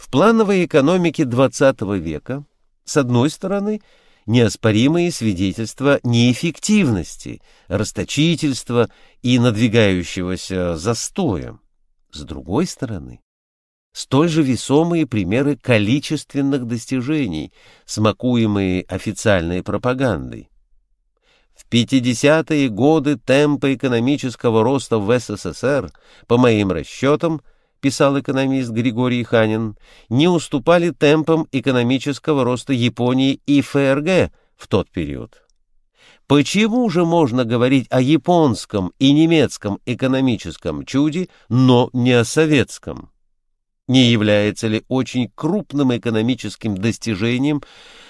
В плановой экономике XX века, с одной стороны, неоспоримые свидетельства неэффективности, расточительства и надвигающегося застоя. С другой стороны, столь же весомые примеры количественных достижений, смакуемые официальной пропагандой. В 50-е годы темпы экономического роста в СССР, по моим расчетам, писал экономист Григорий Ханин, не уступали темпам экономического роста Японии и ФРГ в тот период. Почему же можно говорить о японском и немецком экономическом чуде, но не о советском? Не является ли очень крупным экономическим достижением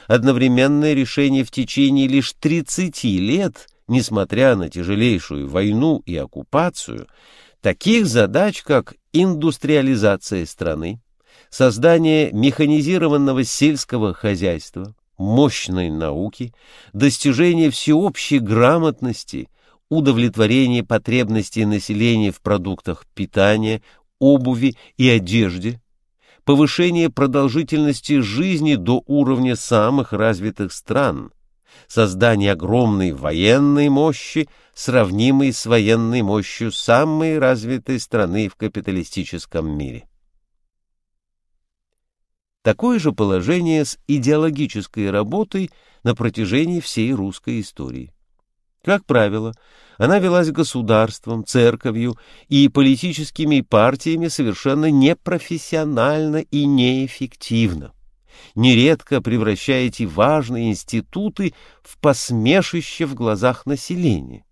одновременное решение в течение лишь 30 лет, несмотря на тяжелейшую войну и оккупацию, таких задач, как индустриализация страны, создание механизированного сельского хозяйства, мощной науки, достижение всеобщей грамотности, удовлетворение потребностей населения в продуктах питания, обуви и одежде, повышение продолжительности жизни до уровня самых развитых стран, создание огромной военной мощи, сравнимой с военной мощью самой развитой страны в капиталистическом мире. Такое же положение с идеологической работой на протяжении всей русской истории. Как правило, она велась государством, церковью и политическими партиями совершенно непрофессионально и неэффективно нередко превращая эти важные институты в посмешище в глазах населения.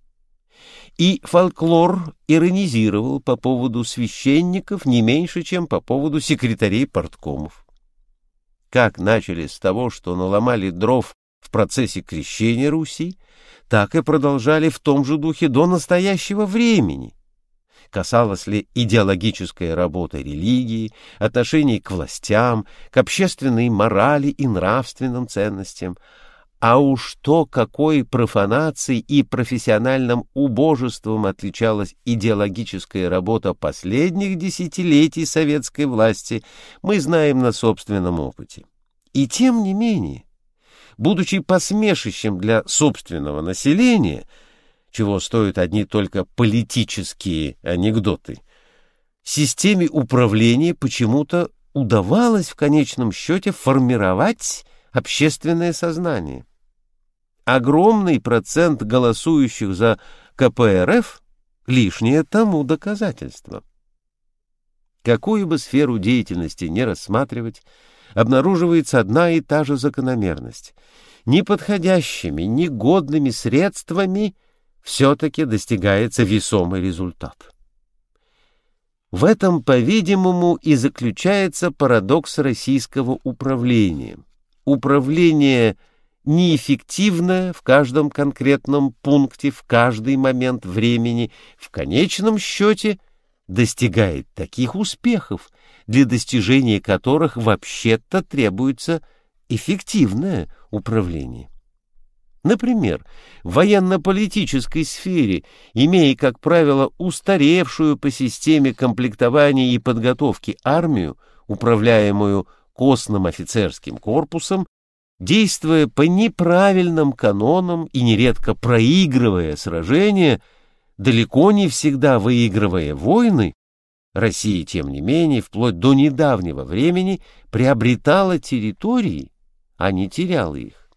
И фольклор иронизировал по поводу священников не меньше, чем по поводу секретарей порткомов. Как начали с того, что наломали дров в процессе крещения Руси, так и продолжали в том же духе до настоящего времени, касалась ли идеологическая работа религии, отношений к властям, к общественной морали и нравственным ценностям, а уж то, какой профанацией и профессиональным убожеством отличалась идеологическая работа последних десятилетий советской власти, мы знаем на собственном опыте. И тем не менее, будучи посмешищем для собственного населения, чего стоят одни только политические анекдоты, системе управления почему-то удавалось в конечном счете формировать общественное сознание. Огромный процент голосующих за КПРФ – лишнее тому доказательство. Какую бы сферу деятельности не рассматривать, обнаруживается одна и та же закономерность. Неподходящими, негодными средствами – все-таки достигается весомый результат. В этом, по-видимому, и заключается парадокс российского управления. Управление неэффективное в каждом конкретном пункте, в каждый момент времени, в конечном счете достигает таких успехов, для достижения которых вообще-то требуется эффективное управление. Например, в военно-политической сфере, имея, как правило, устаревшую по системе комплектования и подготовки армию, управляемую костным офицерским корпусом, действуя по неправильным канонам и нередко проигрывая сражения, далеко не всегда выигрывая войны, Россия, тем не менее, вплоть до недавнего времени приобретала территории, а не теряла их.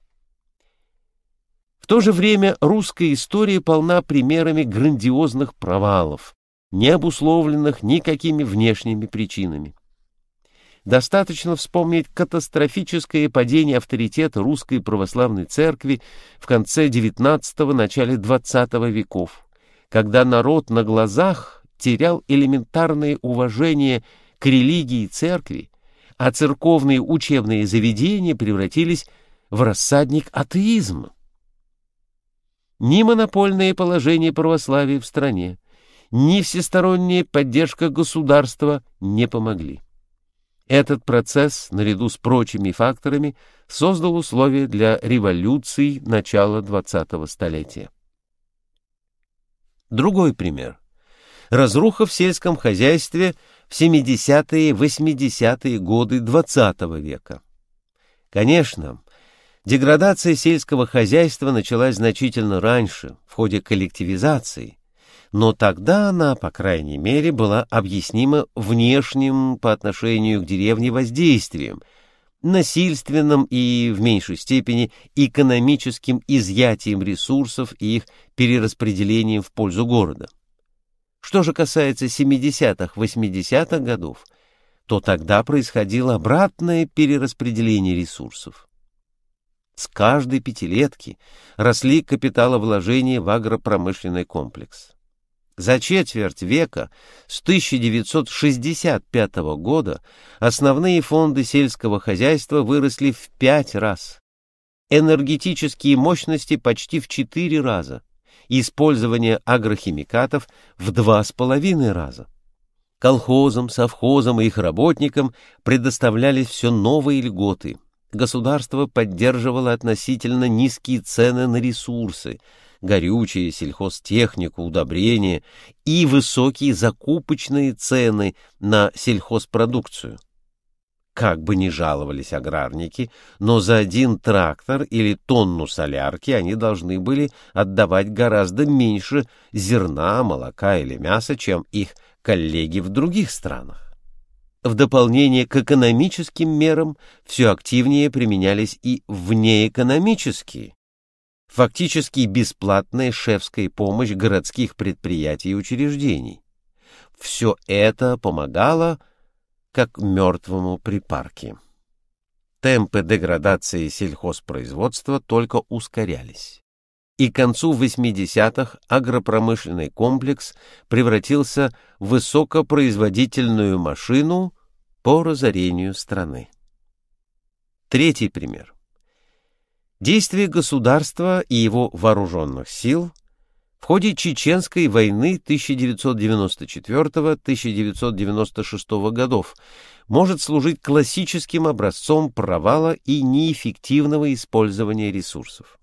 То же время русская история полна примерами грандиозных провалов, не обусловленных никакими внешними причинами. Достаточно вспомнить катастрофическое падение авторитета русской православной церкви в конце XIX – начале XX веков, когда народ на глазах терял элементарное уважение к религии церкви, а церковные учебные заведения превратились в рассадник атеизма ни монопольное положение православия в стране, ни всесторонняя поддержка государства не помогли. Этот процесс, наряду с прочими факторами, создал условия для революций начала 20-го столетия. Другой пример. Разруха в сельском хозяйстве в 70-е, 80-е годы XX -го века. Конечно, деградация сельского хозяйства началась значительно раньше, в ходе коллективизации, но тогда она, по крайней мере, была объяснима внешним по отношению к деревне воздействием, насильственным и, в меньшей степени, экономическим изъятием ресурсов и их перераспределением в пользу города. Что же касается 70-х, 80-х годов, то тогда происходило обратное перераспределение ресурсов. С каждой пятилетки росли капиталовложения в агропромышленный комплекс. За четверть века с 1965 года основные фонды сельского хозяйства выросли в пять раз. Энергетические мощности почти в четыре раза. Использование агрохимикатов в два с половиной раза. Колхозам, совхозам и их работникам предоставлялись все новые льготы. Государство поддерживало относительно низкие цены на ресурсы – горючее, сельхозтехнику, удобрения и высокие закупочные цены на сельхозпродукцию. Как бы ни жаловались аграрники, но за один трактор или тонну солярки они должны были отдавать гораздо меньше зерна, молока или мяса, чем их коллеги в других странах. В дополнение к экономическим мерам все активнее применялись и внеэкономические, фактически бесплатная шефская помощь городских предприятий и учреждений. Все это помогало как мертвому припарке. Темпы деградации сельхозпроизводства только ускорялись. И к концу 80-х агропромышленный комплекс превратился в высокопроизводительную машину по разорению страны. Третий пример. Действия государства и его вооруженных сил в ходе Чеченской войны 1994-1996 годов может служить классическим образцом провала и неэффективного использования ресурсов.